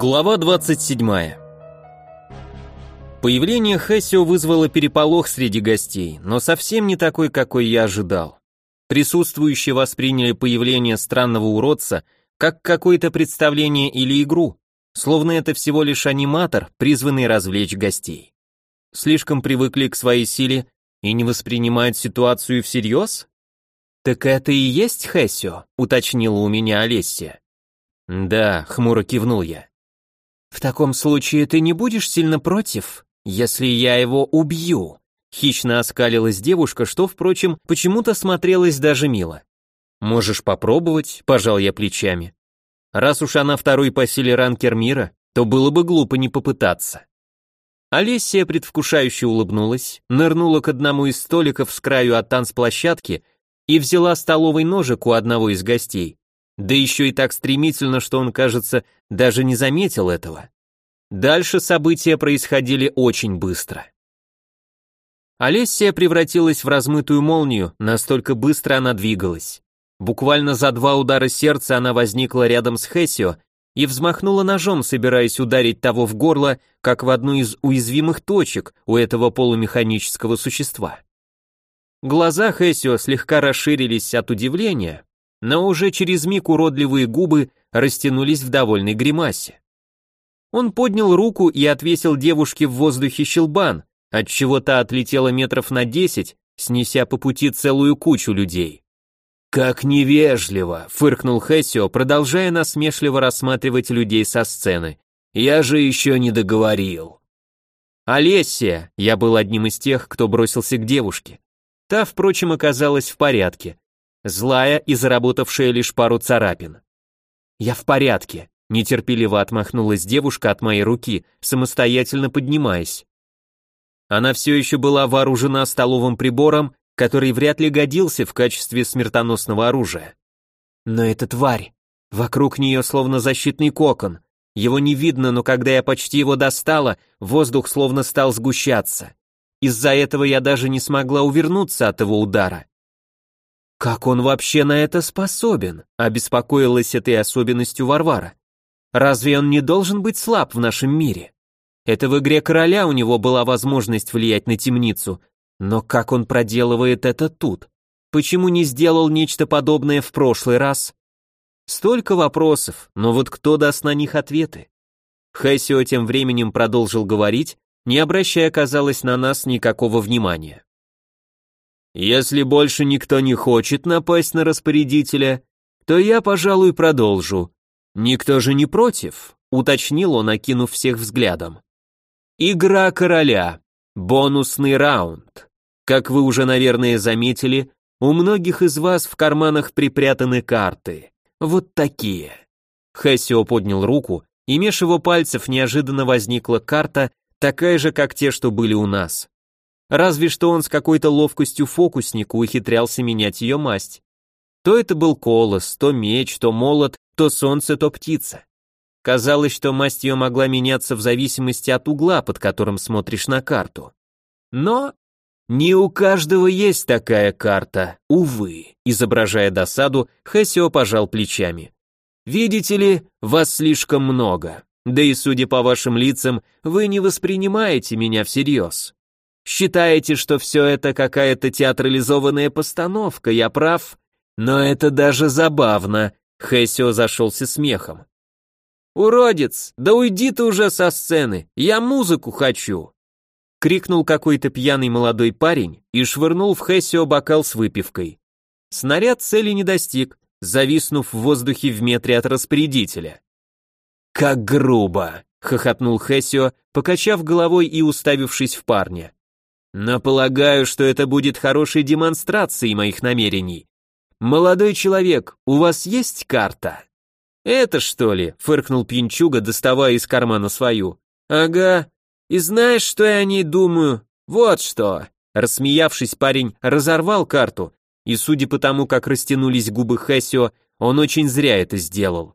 Глава 27. Появление Хэссио вызвало переполох среди гостей, но совсем не такой, какой я ожидал. Присутствующие восприняли появление странного уродца как какое-то представление или игру, словно это всего лишь аниматор, призванный развлечь гостей. Слишком привыкли к своей силе и не воспринимают ситуацию всерьез? «Так это и есть Хэссио?» — уточнила у меня Олеся. «Да», — хмуро кивнул я. «В таком случае ты не будешь сильно против, если я его убью?» Хищно оскалилась девушка, что, впрочем, почему-то смотрелась даже мило. «Можешь попробовать», — пожал я плечами. «Раз уж она второй по силе ранкер мира, то было бы глупо не попытаться». Олесия предвкушающе улыбнулась, нырнула к одному из столиков с краю от танцплощадки и взяла столовый ножик у одного из гостей, да еще и так стремительно, что он, кажется, даже не заметил этого. Дальше события происходили очень быстро. Олессия превратилась в размытую молнию, настолько быстро она двигалась. Буквально за два удара сердца она возникла рядом с Хессио и взмахнула ножом, собираясь ударить того в горло, как в одну из уязвимых точек у этого полумеханического существа. Глаза Хессио слегка расширились от удивления, но уже через миг уродливые губы растянулись в довольной гримасе. Он поднял руку и отвесил девушке в воздухе щелбан, отчего та отлетела метров на десять, снеся по пути целую кучу людей. «Как невежливо!» — фыркнул Хессио, продолжая насмешливо рассматривать людей со сцены. «Я же еще не договорил». «Олесия!» — я был одним из тех, кто бросился к девушке. Та, впрочем, оказалась в порядке злая и заработавшая лишь пару царапин. «Я в порядке», — нетерпеливо отмахнулась девушка от моей руки, самостоятельно поднимаясь. Она все еще была вооружена столовым прибором, который вряд ли годился в качестве смертоносного оружия. Но эта тварь, вокруг нее словно защитный кокон, его не видно, но когда я почти его достала, воздух словно стал сгущаться. Из-за этого я даже не смогла увернуться от его удара. «Как он вообще на это способен?» — обеспокоилась этой особенностью Варвара. «Разве он не должен быть слаб в нашем мире? Это в игре короля у него была возможность влиять на темницу, но как он проделывает это тут? Почему не сделал нечто подобное в прошлый раз?» Столько вопросов, но вот кто даст на них ответы? Хэсио тем временем продолжил говорить, не обращая, казалось, на нас никакого внимания. Если больше никто не хочет напасть на распорядителя, то я, пожалуй, продолжу. Никто же не против, уточнил он, окинув всех взглядом. Игра короля. Бонусный раунд. Как вы уже, наверное, заметили, у многих из вас в карманах припрятаны карты. Вот такие. Хэсио поднял руку, и меж его пальцев неожиданно возникла карта, такая же, как те, что были у нас. Разве что он с какой-то ловкостью фокусника ухитрялся менять ее масть. То это был колос, то меч, то молот, то солнце, то птица. Казалось, что масть ее могла меняться в зависимости от угла, под которым смотришь на карту. Но не у каждого есть такая карта, увы, изображая досаду, Хэсио пожал плечами. Видите ли, вас слишком много. Да и судя по вашим лицам, вы не воспринимаете меня всерьез. Считаете, что все это какая-то театрализованная постановка, я прав? Но это даже забавно. Хэсио зашелся смехом. «Уродец, да уйди ты уже со сцены, я музыку хочу!» Крикнул какой-то пьяный молодой парень и швырнул в Хэсио бокал с выпивкой. Снаряд цели не достиг, зависнув в воздухе в метре от распорядителя. «Как грубо!» — хохотнул Хэсио, покачав головой и уставившись в парня. Но полагаю, что это будет хорошей демонстрацией моих намерений. Молодой человек, у вас есть карта? Это что ли? фыркнул Пинчуга, доставая из кармана свою. Ага. И знаешь, что я о ней думаю? Вот что. Рассмеявшись, парень разорвал карту, и судя по тому, как растянулись губы Хэсио, он очень зря это сделал.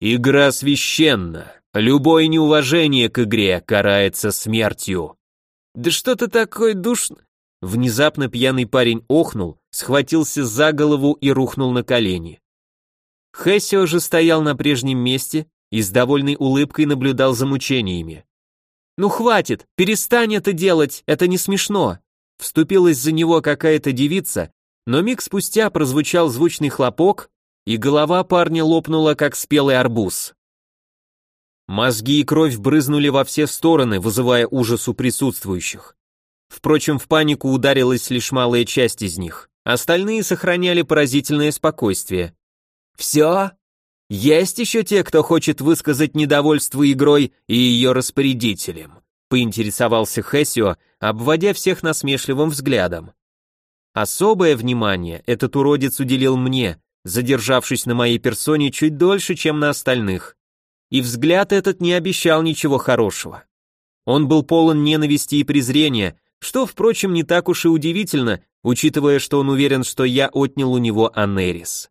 Игра священна. Любое неуважение к игре карается смертью. Да что ты такой душ...» Внезапно пьяный парень охнул, схватился за голову и рухнул на колени. Хэссио же стоял на прежнем месте и с довольной улыбкой наблюдал за мучениями. «Ну хватит, перестань это делать, это не смешно!» Вступилась за него какая-то девица, но миг спустя прозвучал звучный хлопок, и голова парня лопнула, как спелый арбуз. Мозги и кровь брызнули во все стороны, вызывая ужас у присутствующих. Впрочем, в панику ударилась лишь малая часть из них. Остальные сохраняли поразительное спокойствие. «Все? Есть еще те, кто хочет высказать недовольство игрой и ее распорядителем?» поинтересовался Хессио, обводя всех насмешливым взглядом. Особое внимание этот уродец уделил мне, задержавшись на моей персоне чуть дольше, чем на остальных. И взгляд этот не обещал ничего хорошего. Он был полон ненависти и презрения, что, впрочем, не так уж и удивительно, учитывая, что он уверен, что я отнял у него Анерис.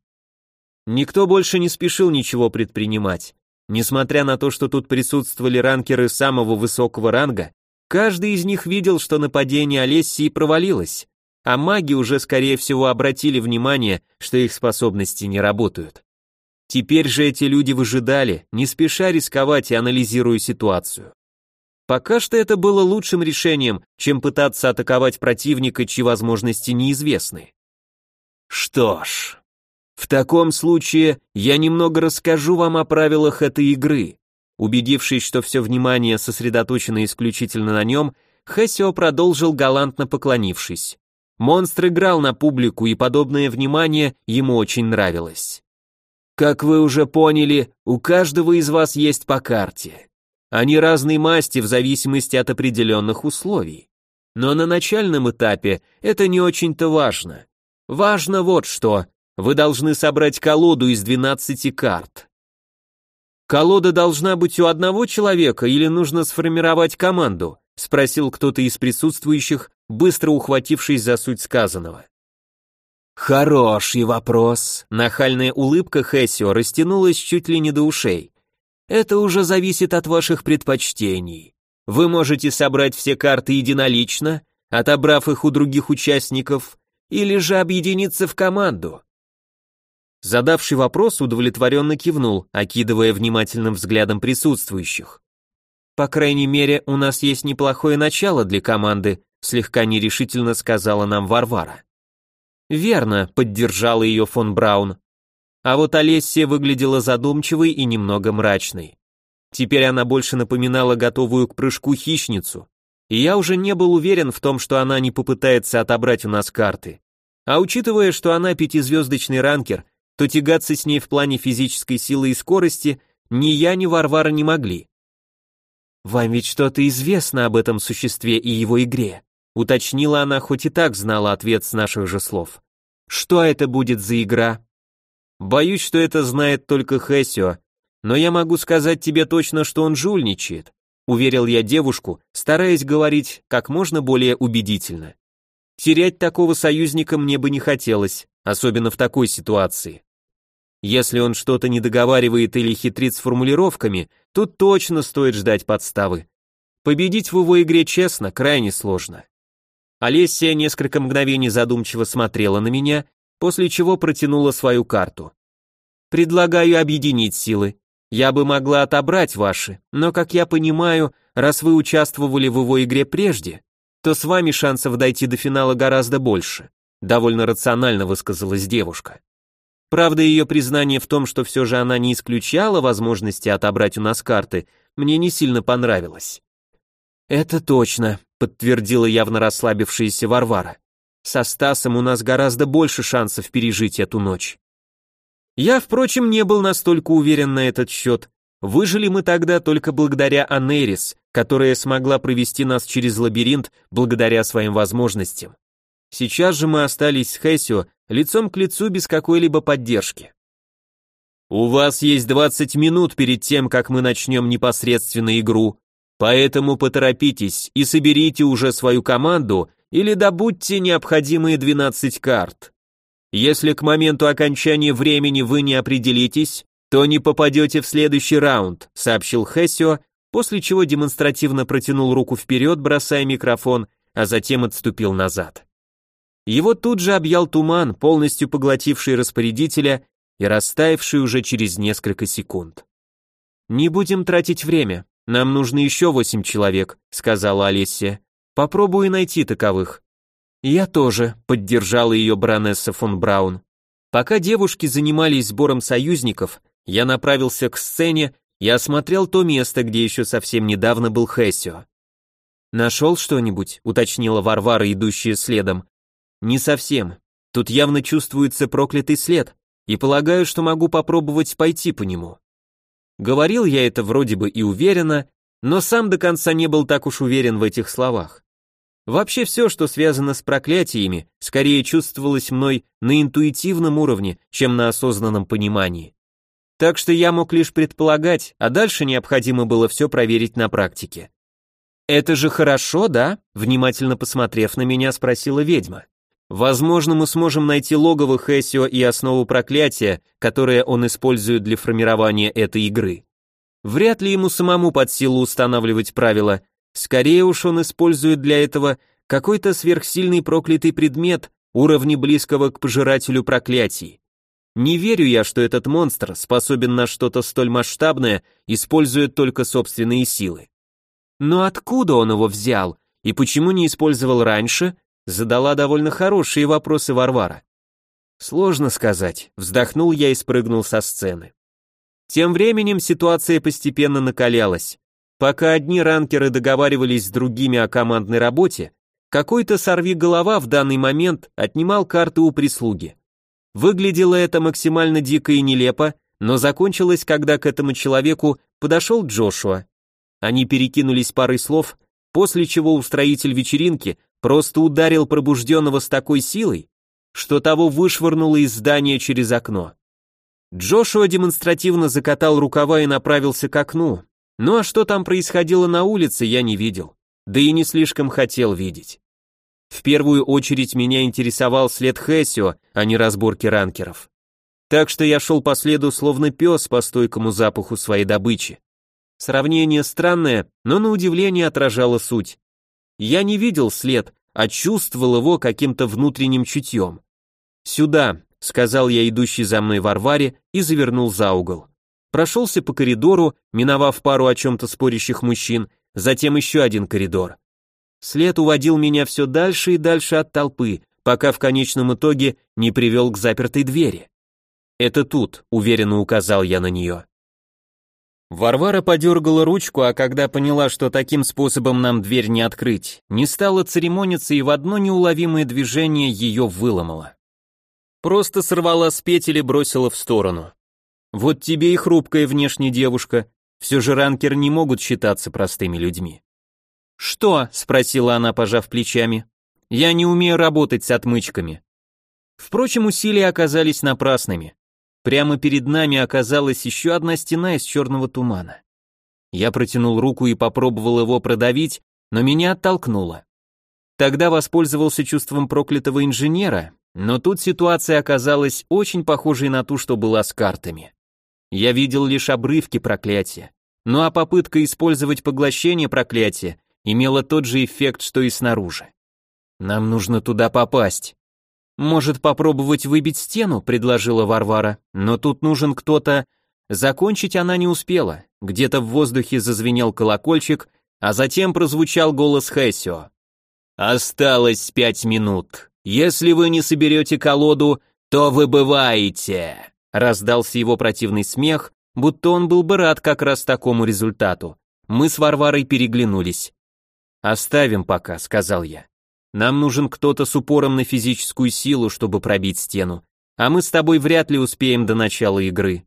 Никто больше не спешил ничего предпринимать. Несмотря на то, что тут присутствовали ранкеры самого высокого ранга, каждый из них видел, что нападение Олессии провалилось, а маги уже, скорее всего, обратили внимание, что их способности не работают. Теперь же эти люди выжидали, не спеша рисковать и анализируя ситуацию. Пока что это было лучшим решением, чем пытаться атаковать противника, чьи возможности неизвестны. Что ж, в таком случае я немного расскажу вам о правилах этой игры. Убедившись, что все внимание сосредоточено исключительно на нем, Хэсио продолжил галантно поклонившись. Монстр играл на публику, и подобное внимание ему очень нравилось. Как вы уже поняли, у каждого из вас есть по карте. Они разной масти в зависимости от определенных условий. Но на начальном этапе это не очень-то важно. Важно вот что. Вы должны собрать колоду из 12 карт. Колода должна быть у одного человека или нужно сформировать команду? Спросил кто-то из присутствующих, быстро ухватившись за суть сказанного. Хороший вопрос. Нахальная улыбка Хэсио растянулась чуть ли не до ушей. Это уже зависит от ваших предпочтений. Вы можете собрать все карты единолично, отобрав их у других участников, или же объединиться в команду. Задавший вопрос удовлетворенно кивнул, окидывая внимательным взглядом присутствующих. По крайней мере, у нас есть неплохое начало для команды, слегка нерешительно сказала нам Варвара. Верно, поддержала ее фон Браун. А вот Олессия выглядела задумчивой и немного мрачной. Теперь она больше напоминала готовую к прыжку хищницу, и я уже не был уверен в том, что она не попытается отобрать у нас карты. А учитывая, что она пятизвездочный ранкер, то тягаться с ней в плане физической силы и скорости ни я, ни Варвара не могли. «Вам ведь что-то известно об этом существе и его игре», уточнила она, хоть и так знала ответ с наших же слов. «Что это будет за игра?» Боюсь, что это знает только Хэсио, но я могу сказать тебе точно, что он жульничает, уверил я девушку, стараясь говорить как можно более убедительно. Терять такого союзника мне бы не хотелось, особенно в такой ситуации. Если он что-то не договаривает или хитрит с формулировками, то точно стоит ждать подставы. Победить в его игре честно крайне сложно. Олеся несколько мгновений задумчиво смотрела на меня, после чего протянула свою карту. «Предлагаю объединить силы. Я бы могла отобрать ваши, но, как я понимаю, раз вы участвовали в его игре прежде, то с вами шансов дойти до финала гораздо больше», довольно рационально высказалась девушка. Правда, ее признание в том, что все же она не исключала возможности отобрать у нас карты, мне не сильно понравилось. «Это точно», — подтвердила явно расслабившаяся Варвара. Со Стасом у нас гораздо больше шансов пережить эту ночь. Я, впрочем, не был настолько уверен на этот счет. Выжили мы тогда только благодаря Анерис, которая смогла провести нас через лабиринт благодаря своим возможностям. Сейчас же мы остались с Хэсио лицом к лицу без какой-либо поддержки. У вас есть 20 минут перед тем, как мы начнем непосредственно игру, поэтому поторопитесь и соберите уже свою команду или добудьте необходимые 12 карт. Если к моменту окончания времени вы не определитесь, то не попадете в следующий раунд, сообщил Хессио, после чего демонстративно протянул руку вперед, бросая микрофон, а затем отступил назад. Его тут же объял туман, полностью поглотивший распорядителя и растаявший уже через несколько секунд. «Не будем тратить время, нам нужно еще восемь человек», сказала Олеся. «Попробую найти таковых». «Я тоже», поддержала ее баронесса фон Браун. Пока девушки занимались сбором союзников, я направился к сцене и осмотрел то место, где еще совсем недавно был Хессио. «Нашел что-нибудь?» — уточнила Варвара, идущая следом. «Не совсем. Тут явно чувствуется проклятый след, и полагаю, что могу попробовать пойти по нему». Говорил я это вроде бы и уверенно, но сам до конца не был так уж уверен в этих словах. Вообще все, что связано с проклятиями, скорее чувствовалось мной на интуитивном уровне, чем на осознанном понимании. Так что я мог лишь предполагать, а дальше необходимо было все проверить на практике. «Это же хорошо, да?» — внимательно посмотрев на меня, спросила ведьма. «Возможно, мы сможем найти логово Хессио и основу проклятия, которое он использует для формирования этой игры. Вряд ли ему самому под силу устанавливать правила, скорее уж он использует для этого какой-то сверхсильный проклятый предмет уровня близкого к пожирателю проклятий. Не верю я, что этот монстр способен на что-то столь масштабное, используя только собственные силы. Но откуда он его взял и почему не использовал раньше, задала довольно хорошие вопросы Варвара. Сложно сказать, вздохнул я и спрыгнул со сцены. Тем временем ситуация постепенно накалялась. Пока одни ранкеры договаривались с другими о командной работе, какой-то сорви-голова в данный момент отнимал карты у прислуги. Выглядело это максимально дико и нелепо, но закончилось, когда к этому человеку подошел Джошуа. Они перекинулись парой слов, после чего устроитель вечеринки просто ударил пробужденного с такой силой, что того вышвырнуло из здания через окно. Джошуа демонстративно закатал рукава и направился к окну. Ну а что там происходило на улице, я не видел, да и не слишком хотел видеть. В первую очередь меня интересовал след Хессио, а не разборки ранкеров. Так что я шел по следу словно пес по стойкому запаху своей добычи. Сравнение странное, но на удивление отражало суть. Я не видел след, а чувствовал его каким-то внутренним чутьем. «Сюда», — сказал я идущий за мной Варваре и завернул за угол. Прошелся по коридору, миновав пару о чем-то спорящих мужчин, затем еще один коридор. След уводил меня все дальше и дальше от толпы, пока в конечном итоге не привел к запертой двери. «Это тут», — уверенно указал я на нее. Варвара подергала ручку, а когда поняла, что таким способом нам дверь не открыть, не стала церемониться и в одно неуловимое движение ее выломала. Просто сорвала с петель и бросила в сторону. Вот тебе и хрупкая внешняя девушка, все же ранкер не могут считаться простыми людьми. «Что?» — спросила она, пожав плечами. «Я не умею работать с отмычками». Впрочем, усилия оказались напрасными. Прямо перед нами оказалась еще одна стена из черного тумана. Я протянул руку и попробовал его продавить, но меня оттолкнуло. Тогда воспользовался чувством проклятого инженера, но тут ситуация оказалась очень похожей на ту, что была с картами. Я видел лишь обрывки проклятия. Ну а попытка использовать поглощение проклятия имела тот же эффект, что и снаружи. Нам нужно туда попасть. «Может, попробовать выбить стену?» — предложила Варвара. «Но тут нужен кто-то...» Закончить она не успела. Где-то в воздухе зазвенел колокольчик, а затем прозвучал голос Хэсио. «Осталось пять минут. Если вы не соберете колоду, то выбываете!» Раздался его противный смех, будто он был бы рад как раз такому результату. Мы с Варварой переглянулись. «Оставим пока», — сказал я. Нам нужен кто-то с упором на физическую силу, чтобы пробить стену, а мы с тобой вряд ли успеем до начала игры.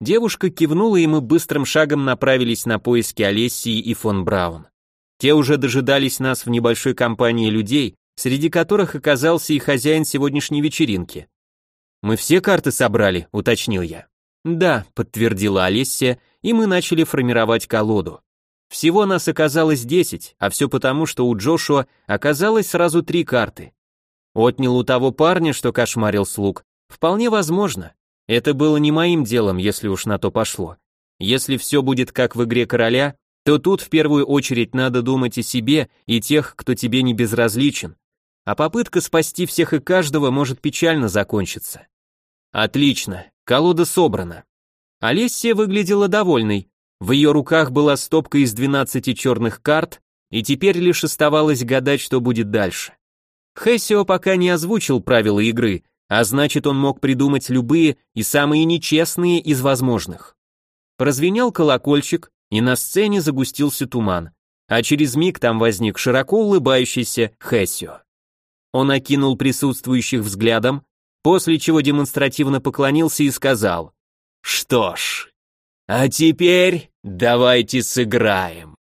Девушка кивнула, и мы быстрым шагом направились на поиски Олесии и фон Браун. Те уже дожидались нас в небольшой компании людей, среди которых оказался и хозяин сегодняшней вечеринки. «Мы все карты собрали», — уточнил я. «Да», — подтвердила Олессия, и мы начали формировать колоду. Всего нас оказалось десять, а все потому, что у Джошуа оказалось сразу три карты. Отнял у того парня, что кошмарил слуг. Вполне возможно. Это было не моим делом, если уж на то пошло. Если все будет как в игре короля, то тут в первую очередь надо думать о себе и тех, кто тебе не безразличен. А попытка спасти всех и каждого может печально закончиться. Отлично, колода собрана. Олессия выглядела довольной, В ее руках была стопка из 12 черных карт, и теперь лишь оставалось гадать, что будет дальше. Хессио пока не озвучил правила игры, а значит он мог придумать любые и самые нечестные из возможных. Прозвенел колокольчик, и на сцене загустился туман, а через миг там возник широко улыбающийся Хессио. Он окинул присутствующих взглядом, после чего демонстративно поклонился и сказал, «Что ж, а теперь давайте сыграем».